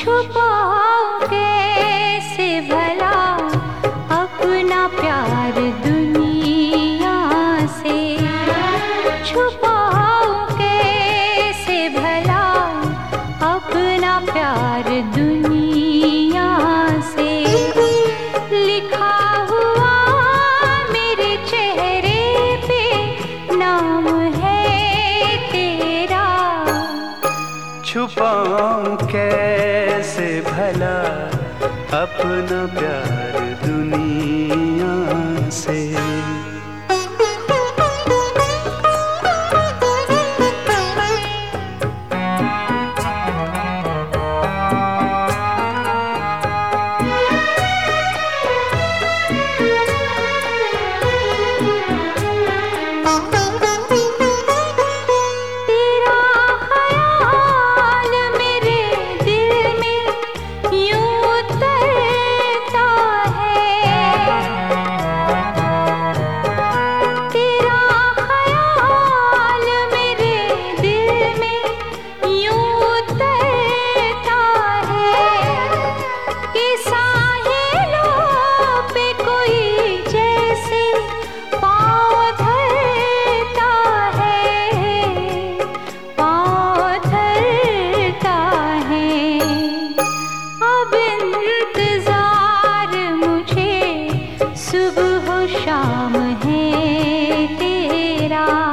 छुपाओ के भला अपना प्यार दुनिया से? छुपाओ भला अपना प्यार दुनिया से? लिखा हुआ मेरे चेहरे पे नाम है तेरा। छुपाओ अपना प्यार दुनिया से। será.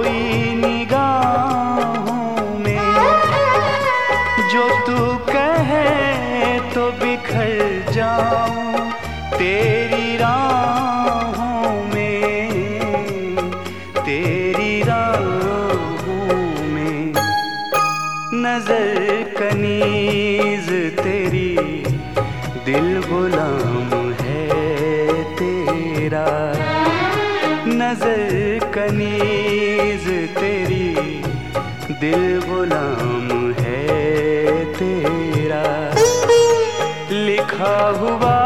कोई निगाहों गुलाम है तेरा। लिखा हुआ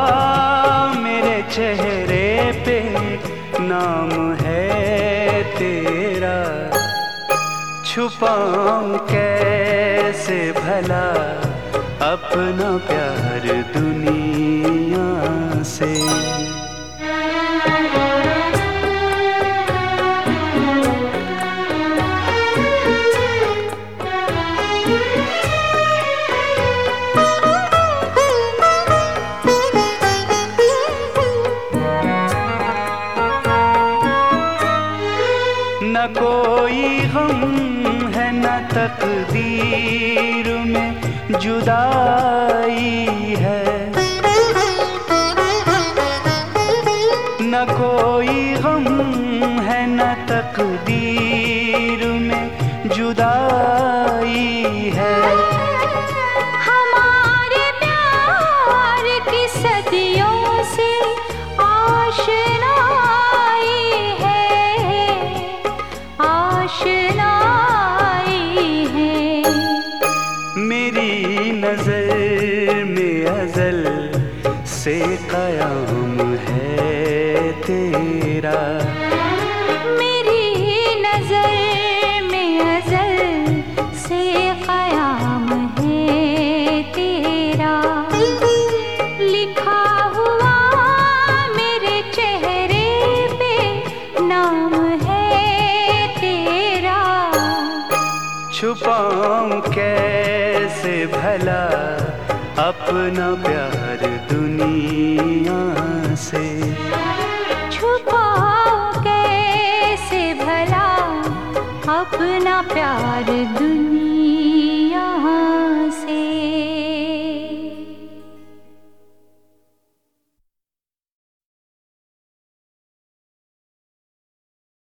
मेरे चेहरे पे नाम है तेरा। छुपाऊं कैसे भला अपना प्यार दुनिया से? तकदीर में जुदाई है। न कोई गम है, न तकदीर में जुदाई है। हमारे प्यार की सदियों से आशनाई मेरी नज़र में अजल से कयाम है तेरा। मेरी नज़र में अजल से कयाम है तेरा। लिखा हुआ मेरे चेहरे पे नाम है तेरा। छुपाऊं कैसे भला अपना प्यार दुनिया से। छुपाओ कैसे भला अपना प्यार दुनिया